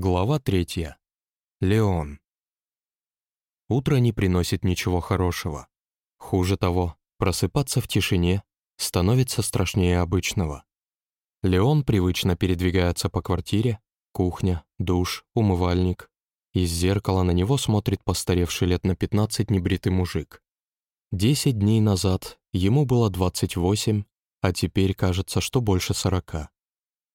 Глава третья. Леон. Утро не приносит ничего хорошего. Хуже того, просыпаться в тишине становится страшнее обычного. Леон привычно передвигается по квартире, кухня, душ, умывальник. Из зеркала на него смотрит постаревший лет на 15 небритый мужик. Десять дней назад ему было 28, а теперь кажется, что больше 40.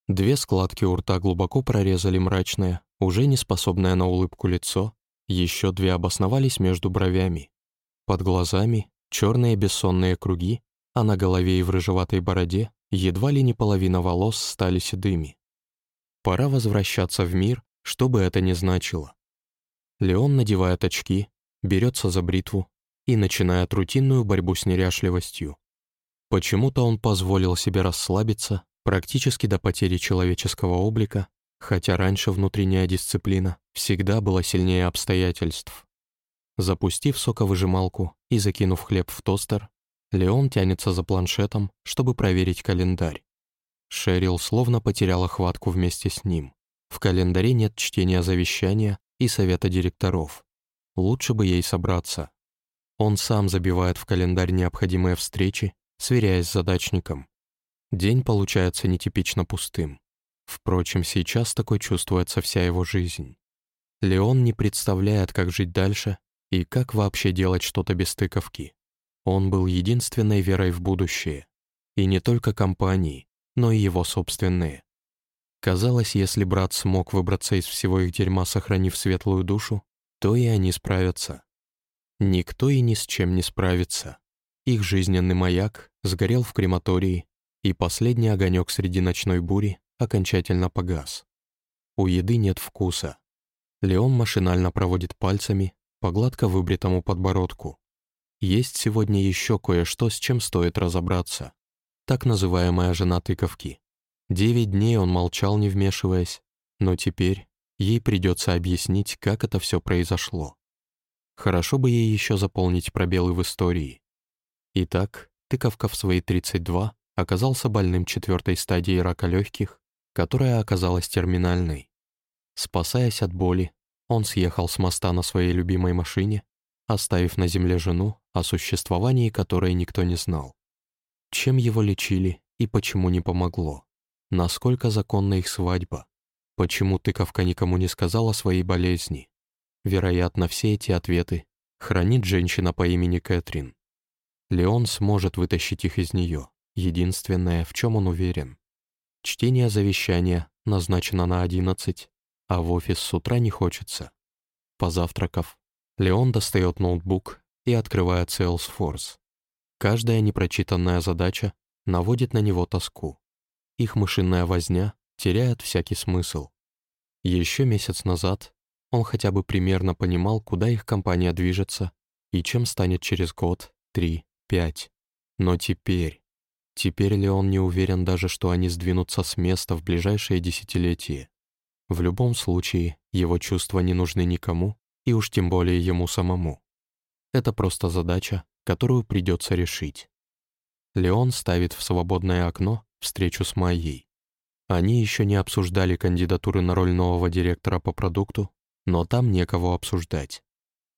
Две складки у рта глубоко прорезали мрачное, уже не способное на улыбку лицо, еще две обосновались между бровями. Под глазами черные бессонные круги, а на голове и в рыжеватой бороде едва ли не половина волос стали седыми. Пора возвращаться в мир, что бы это ни значило. Леон надевает очки, берется за бритву и начинает рутинную борьбу с неряшливостью. Почему-то он позволил себе расслабиться практически до потери человеческого облика, хотя раньше внутренняя дисциплина всегда была сильнее обстоятельств. Запустив соковыжималку и закинув хлеб в тостер, Леон тянется за планшетом, чтобы проверить календарь. Шерил словно потеряла хватку вместе с ним. В календаре нет чтения завещания и совета директоров. Лучше бы ей собраться. Он сам забивает в календарь необходимые встречи, сверяясь с задачником. День получается нетипично пустым. Впрочем, сейчас такой чувствуется вся его жизнь. Леон не представляет, как жить дальше и как вообще делать что-то без тыковки. Он был единственной верой в будущее. И не только компании, но и его собственные. Казалось, если брат смог выбраться из всего их дерьма, сохранив светлую душу, то и они справятся. Никто и ни с чем не справится. Их жизненный маяк сгорел в крематории, и последний огонек среди ночной бури окончательно погас. У еды нет вкуса. Леон машинально проводит пальцами по гладко выбритому подбородку. Есть сегодня еще кое-что, с чем стоит разобраться. Так называемая жена тыковки. Девять дней он молчал, не вмешиваясь, но теперь ей придется объяснить, как это все произошло. Хорошо бы ей еще заполнить пробелы в истории. Итак, тыковка в свои 32 оказался больным четвертой стадии рака легких, которая оказалась терминальной. Спасаясь от боли, он съехал с моста на своей любимой машине, оставив на земле жену, о существовании которой никто не знал. Чем его лечили и почему не помогло? Насколько законна их свадьба? Почему тыковка никому не сказала о своей болезни? Вероятно, все эти ответы хранит женщина по имени Кэтрин. Леон сможет вытащить их из нее. Единственное, в чем он уверен. Чтение завещания назначено на 11, а в офис с утра не хочется. Позавтракав, Леон достает ноутбук и открывает Salesforce. Каждая непрочитанная задача наводит на него тоску. Их мышиная возня теряет всякий смысл. Еще месяц назад он хотя бы примерно понимал, куда их компания движется и чем станет через год, три, пять. Но теперь Теперь ли он не уверен даже, что они сдвинутся с места в ближайшее десятилетие? В любом случае, его чувства не нужны никому, и уж тем более ему самому. Это просто задача, которую придется решить. Леон ставит в свободное окно встречу с Майей. Они еще не обсуждали кандидатуры на роль нового директора по продукту, но там некого обсуждать.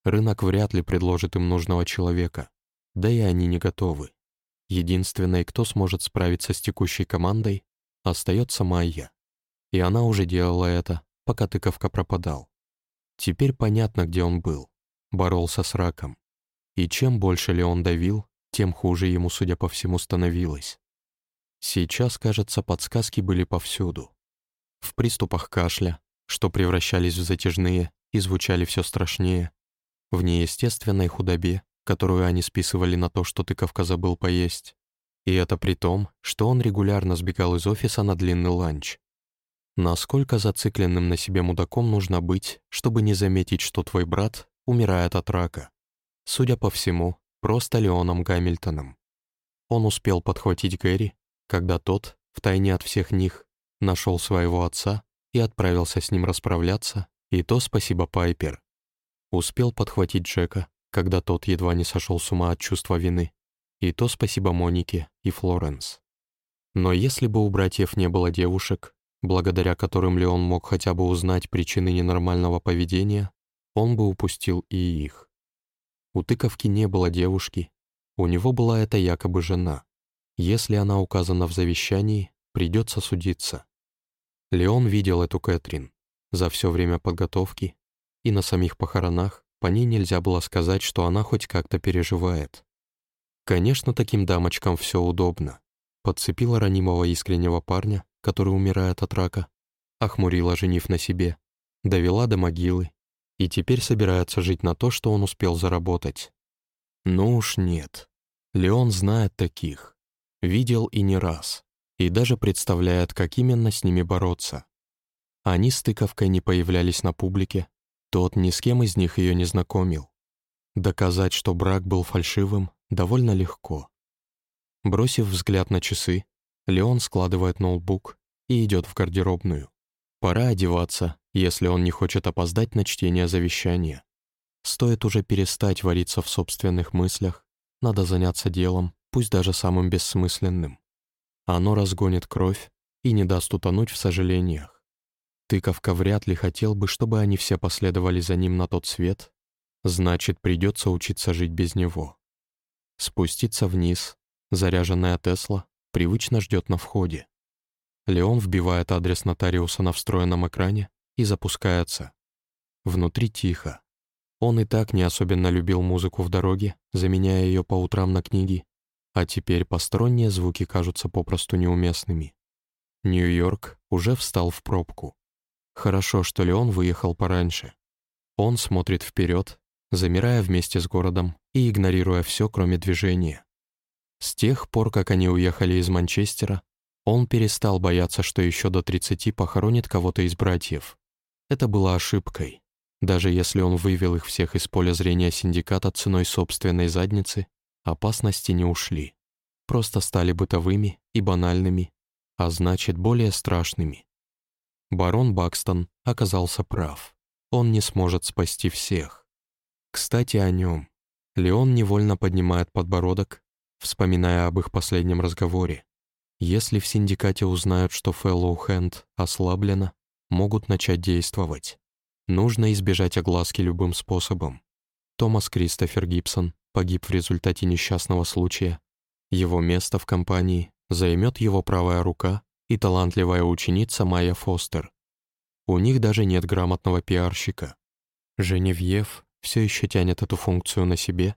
Рынок вряд ли предложит им нужного человека, да и они не готовы. Единственной, кто сможет справиться с текущей командой, остается Майя. И она уже делала это, пока тыковка пропадал. Теперь понятно, где он был. Боролся с раком. И чем больше ли он давил, тем хуже ему, судя по всему, становилось. Сейчас, кажется, подсказки были повсюду. В приступах кашля, что превращались в затяжные и звучали все страшнее, в неестественной худобе, которую они списывали на то, что тыковка забыл поесть. И это при том, что он регулярно сбегал из офиса на длинный ланч. Насколько зацикленным на себе мудаком нужно быть, чтобы не заметить, что твой брат умирает от рака? Судя по всему, просто Леоном Гамильтоном. Он успел подхватить Гэри, когда тот, втайне от всех них, нашел своего отца и отправился с ним расправляться, и то спасибо Пайпер. Успел подхватить Джека, когда тот едва не сошел с ума от чувства вины. И то спасибо Монике и Флоренс. Но если бы у братьев не было девушек, благодаря которым Леон мог хотя бы узнать причины ненормального поведения, он бы упустил и их. У тыковки не было девушки, у него была эта якобы жена. Если она указана в завещании, придется судиться. Леон видел эту Кэтрин за все время подготовки, и на самих похоронах по ней нельзя было сказать, что она хоть как-то переживает. Конечно, таким дамочкам все удобно. Подцепила ранимого искреннего парня, который умирает от рака, охмурила, женив на себе, довела до могилы и теперь собирается жить на то, что он успел заработать. Ну уж нет. Леон знает таких. Видел и не раз. И даже представляет, как именно с ними бороться. Они с тыковкой не появлялись на публике, тот ни с кем из них ее не знакомил. Доказать, что брак был фальшивым, довольно легко. Бросив взгляд на часы, Леон складывает ноутбук и идет в гардеробную. Пора одеваться, если он не хочет опоздать на чтение завещания. Стоит уже перестать вариться в собственных мыслях, надо заняться делом, пусть даже самым бессмысленным. Оно разгонит кровь и не даст утонуть в сожалениях. Тыковка вряд ли хотел бы, чтобы они все последовали за ним на тот свет, значит, придется учиться жить без него. Спуститься вниз, заряженная Тесла привычно ждет на входе. Леон вбивает адрес нотариуса на встроенном экране и запускается. Внутри тихо. Он и так не особенно любил музыку в дороге, заменяя ее по утрам на книги, а теперь посторонние звуки кажутся попросту неуместными. Нью-Йорк уже встал в пробку. Хорошо, что Леон выехал пораньше. Он смотрит вперед, замирая вместе с городом и игнорируя все, кроме движения. С тех пор, как они уехали из Манчестера, он перестал бояться, что еще до 30 похоронит кого-то из братьев. Это было ошибкой. Даже если он вывел их всех из поля зрения синдиката ценой собственной задницы, опасности не ушли. Просто стали бытовыми и банальными, а значит, более страшными. Барон Бакстон оказался прав. Он не сможет спасти всех. Кстати, о нем. Леон невольно поднимает подбородок, вспоминая об их последнем разговоре. Если в синдикате узнают, что Fellow Hand ослаблена, могут начать действовать. Нужно избежать огласки любым способом. Томас Кристофер Гибсон погиб в результате несчастного случая. Его место в компании займет его правая рука и талантливая ученица Майя Фостер. У них даже нет грамотного пиарщика. Женевьев все еще тянет эту функцию на себе,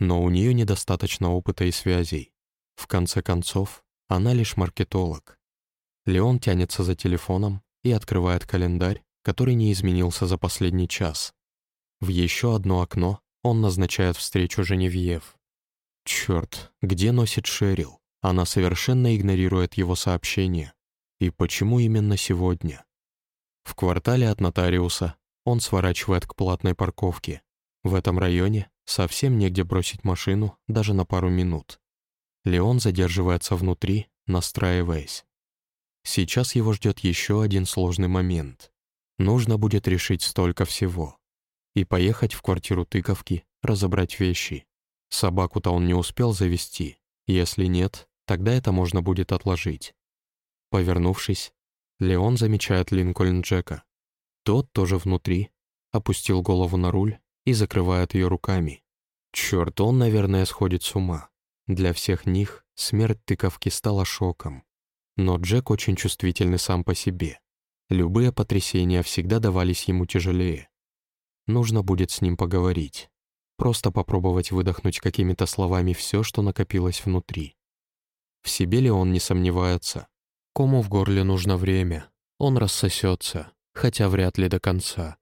но у нее недостаточно опыта и связей. В конце концов, она лишь маркетолог. Леон тянется за телефоном и открывает календарь, который не изменился за последний час. В еще одно окно он назначает встречу Женевьев. Черт, где носит Шерил? Она совершенно игнорирует его сообщение. И почему именно сегодня? В квартале от нотариуса он сворачивает к платной парковке. В этом районе совсем негде бросить машину даже на пару минут. Леон задерживается внутри, настраиваясь. Сейчас его ждет еще один сложный момент. Нужно будет решить столько всего. И поехать в квартиру тыковки, разобрать вещи. Собаку-то он не успел завести. Если нет, тогда это можно будет отложить. Повернувшись, Леон замечает Линкольн Джека. Тот тоже внутри, опустил голову на руль и закрывает ее руками. Черт, он, наверное, сходит с ума. Для всех них смерть тыковки стала шоком. Но Джек очень чувствительный сам по себе. Любые потрясения всегда давались ему тяжелее. Нужно будет с ним поговорить. Просто попробовать выдохнуть какими-то словами все, что накопилось внутри. В себе ли он не сомневается? Кому в горле нужно время? Он рассосется, хотя вряд ли до конца.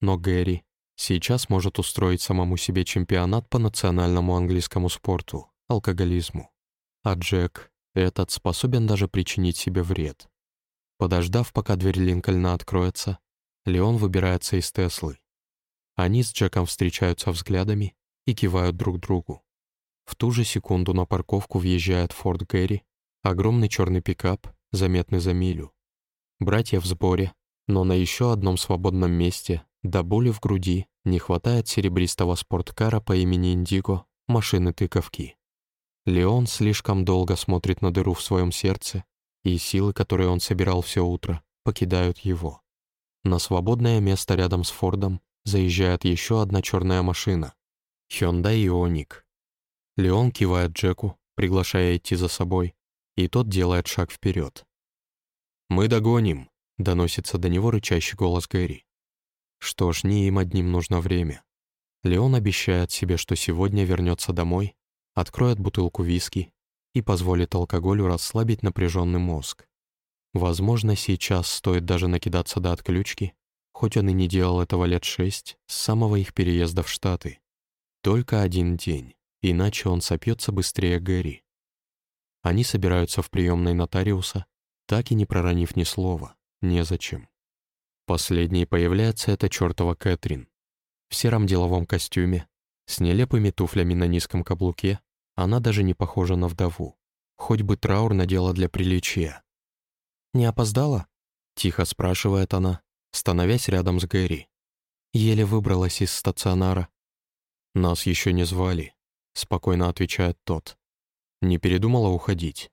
Но Гэри сейчас может устроить самому себе чемпионат по национальному английскому спорту алкоголизму. А Джек, этот, способен даже причинить себе вред. Подождав, пока дверь Линкольна откроется, Леон выбирается из Теслы. Они с Джеком встречаются взглядами и кивают друг другу. В ту же секунду на парковку въезжает Форд Гэри, огромный черный пикап, заметный за милю. Братья в сборе, но на еще одном свободном месте, до боли в груди, не хватает серебристого спорткара по имени Индиго, машины тыковки. Леон слишком долго смотрит на дыру в своем сердце, и силы, которые он собирал все утро, покидают его. На свободное место рядом с Фордом заезжает еще одна черная машина — Hyundai Ioniq. Леон кивает Джеку, приглашая идти за собой, и тот делает шаг вперед. «Мы догоним», — доносится до него рычащий голос Гэри. Что ж, не им одним нужно время. Леон обещает себе, что сегодня вернется домой, откроет бутылку виски и позволит алкоголю расслабить напряженный мозг. Возможно, сейчас стоит даже накидаться до отключки, хоть он и не делал этого лет шесть, с самого их переезда в Штаты. Только один день, иначе он сопьется быстрее Гэри. Они собираются в приемной нотариуса, так и не проронив ни слова, незачем. Последней появляется эта чертова Кэтрин. В сером деловом костюме, с нелепыми туфлями на низком каблуке, она даже не похожа на вдову. Хоть бы траур надела для приличия. «Не опоздала?» — тихо спрашивает она, становясь рядом с Гэри. Еле выбралась из стационара. «Нас еще не звали», — спокойно отвечает тот. «Не передумала уходить?»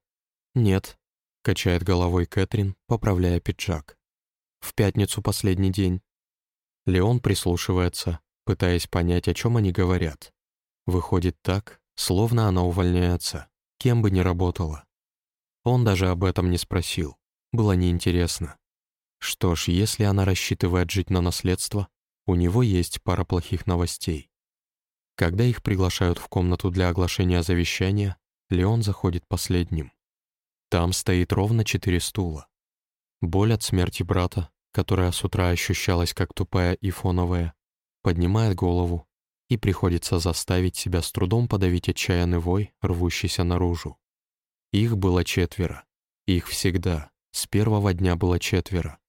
«Нет», — качает головой Кэтрин, поправляя пиджак. «В пятницу последний день». Леон прислушивается, пытаясь понять, о чем они говорят. Выходит так, словно она увольняется, кем бы ни работала. Он даже об этом не спросил было неинтересно. Что ж, если она рассчитывает жить на наследство, у него есть пара плохих новостей. Когда их приглашают в комнату для оглашения завещания, Леон заходит последним. Там стоит ровно четыре стула. Боль от смерти брата, которая с утра ощущалась как тупая и фоновая, поднимает голову, и приходится заставить себя с трудом подавить отчаянный вой, рвущийся наружу. Их было четверо. Их всегда. С первого дня было четверо.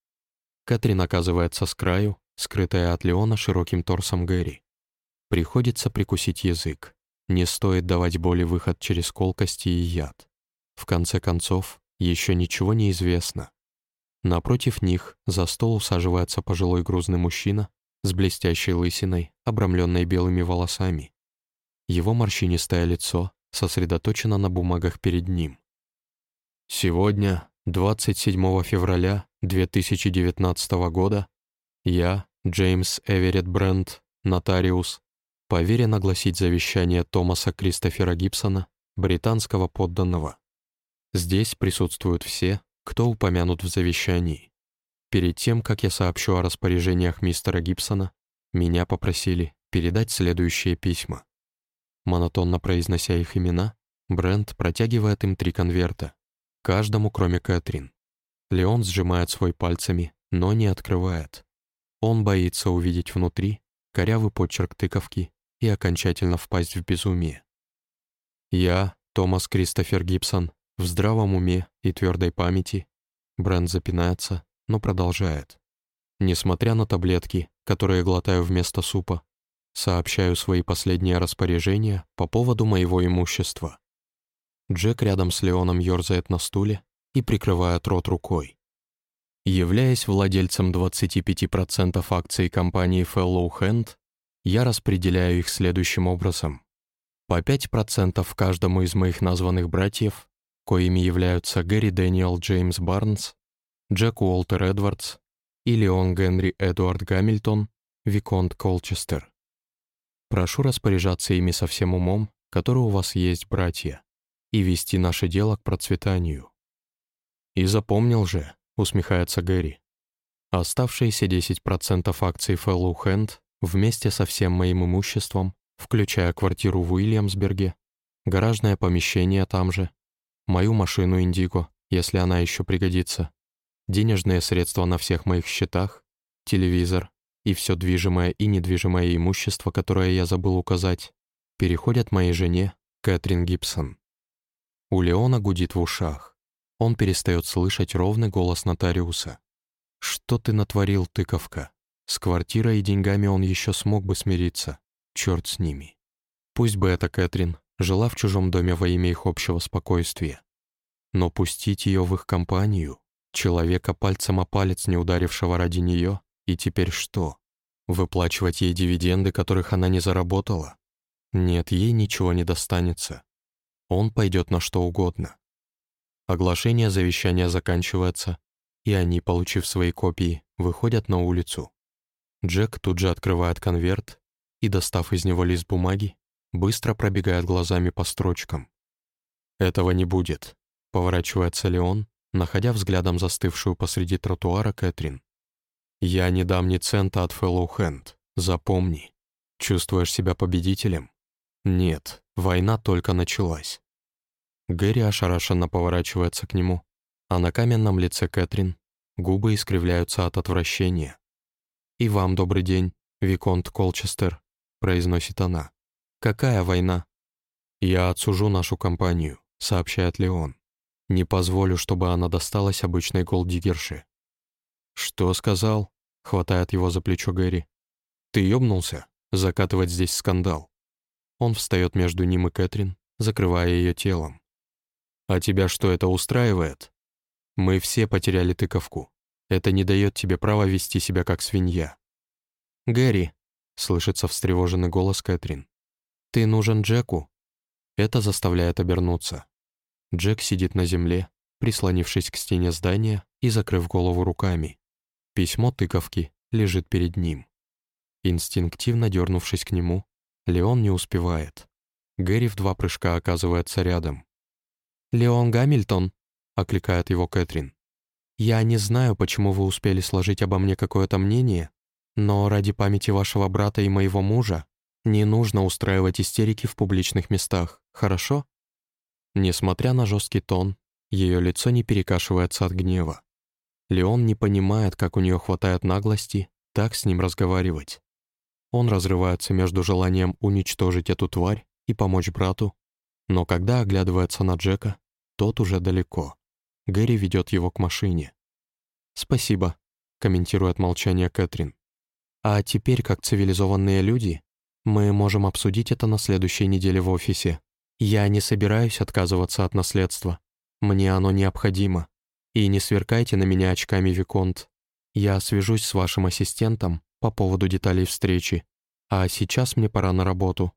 Катрин оказывается с краю, скрытая от Леона широким торсом Гэри. Приходится прикусить язык. Не стоит давать боли выход через колкости и яд. В конце концов, еще ничего не известно. Напротив них за стол усаживается пожилой грузный мужчина с блестящей лысиной, обрамленной белыми волосами. Его морщинистое лицо сосредоточено на бумагах перед ним. «Сегодня 27 февраля 2019 года я, Джеймс Эверетт Брент, нотариус, поверен огласить завещание Томаса Кристофера Гибсона, британского подданного. Здесь присутствуют все, кто упомянут в завещании. Перед тем, как я сообщу о распоряжениях мистера Гибсона, меня попросили передать следующие письма. Монотонно произнося их имена, Брент протягивает им три конверта, Каждому, кроме Кэтрин. Леон сжимает свой пальцами, но не открывает. Он боится увидеть внутри корявый почерк тыковки и окончательно впасть в безумие. Я, Томас Кристофер Гибсон, в здравом уме и твердой памяти. Брэнд запинается, но продолжает. Несмотря на таблетки, которые глотаю вместо супа, сообщаю свои последние распоряжения по поводу моего имущества. Джек рядом с Леоном ерзает на стуле и прикрывает рот рукой. Являясь владельцем 25% акций компании Fellow Hand, я распределяю их следующим образом. По 5% каждому из моих названных братьев, коими являются Гэри Дэниел Джеймс Барнс, Джек Уолтер Эдвардс и Леон Генри Эдуард Гамильтон, Виконт Колчестер. Прошу распоряжаться ими со всем умом, который у вас есть, братья и вести наше дело к процветанию. «И запомнил же», — усмехается Гэри. «Оставшиеся 10% акций Fellow Hand вместе со всем моим имуществом, включая квартиру в Уильямсберге, гаражное помещение там же, мою машину Индиго, если она еще пригодится, денежные средства на всех моих счетах, телевизор и все движимое и недвижимое имущество, которое я забыл указать, переходят моей жене Кэтрин Гибсон. У Леона гудит в ушах. Он перестает слышать ровный голос нотариуса. «Что ты натворил, тыковка? С квартирой и деньгами он еще смог бы смириться. Черт с ними. Пусть бы эта Кэтрин жила в чужом доме во имя их общего спокойствия. Но пустить ее в их компанию, человека пальцем о палец не ударившего ради нее, и теперь что? Выплачивать ей дивиденды, которых она не заработала? Нет, ей ничего не достанется. Он пойдет на что угодно. Оглашение завещания заканчивается, и они, получив свои копии, выходят на улицу. Джек тут же открывает конверт и, достав из него лист бумаги, быстро пробегает глазами по строчкам. «Этого не будет», — поворачивается Леон, находя взглядом застывшую посреди тротуара Кэтрин. «Я не дам ни цента от Fellow Hand, запомни. Чувствуешь себя победителем? Нет, война только началась». Гэри ошарашенно поворачивается к нему, а на каменном лице Кэтрин губы искривляются от отвращения. «И вам добрый день, Виконт Колчестер», — произносит она. «Какая война?» «Я отсужу нашу компанию», — сообщает Леон. «Не позволю, чтобы она досталась обычной голдигерше». «Что сказал?» — хватает его за плечо Гэри. «Ты ёбнулся? Закатывать здесь скандал». Он встает между ним и Кэтрин, закрывая ее телом. «А тебя что, это устраивает?» Мы все потеряли тыковку. Это не дает тебе права вести себя как свинья. «Гэри», — слышится встревоженный голос Кэтрин, — «ты нужен Джеку?» Это заставляет обернуться. Джек сидит на земле, прислонившись к стене здания и закрыв голову руками. Письмо тыковки лежит перед ним. Инстинктивно дернувшись к нему, Леон не успевает. Гэри в два прыжка оказывается рядом. «Леон Гамильтон», — окликает его Кэтрин. «Я не знаю, почему вы успели сложить обо мне какое-то мнение, но ради памяти вашего брата и моего мужа не нужно устраивать истерики в публичных местах, хорошо?» Несмотря на жесткий тон, ее лицо не перекашивается от гнева. Леон не понимает, как у нее хватает наглости так с ним разговаривать. Он разрывается между желанием уничтожить эту тварь и помочь брату, но когда оглядывается на Джека, тот уже далеко. Гэри ведет его к машине. «Спасибо», — комментирует молчание Кэтрин. «А теперь, как цивилизованные люди, мы можем обсудить это на следующей неделе в офисе. Я не собираюсь отказываться от наследства. Мне оно необходимо. И не сверкайте на меня очками, Виконт. Я свяжусь с вашим ассистентом по поводу деталей встречи. А сейчас мне пора на работу».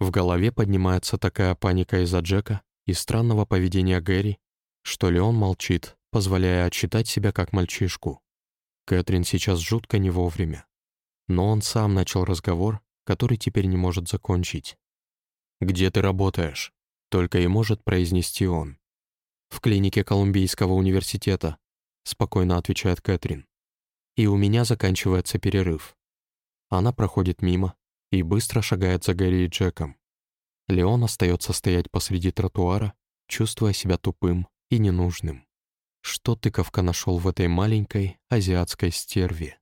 В голове поднимается такая паника из-за Джека и странного поведения Гэри, что Леон молчит, позволяя отчитать себя как мальчишку. Кэтрин сейчас жутко не вовремя. Но он сам начал разговор, который теперь не может закончить. «Где ты работаешь?» — только и может произнести он. «В клинике Колумбийского университета», — спокойно отвечает Кэтрин. «И у меня заканчивается перерыв». Она проходит мимо и быстро шагает за Гэри и Джеком. Леон остается стоять посреди тротуара, чувствуя себя тупым и ненужным. Что тыковка нашел в этой маленькой азиатской стерве?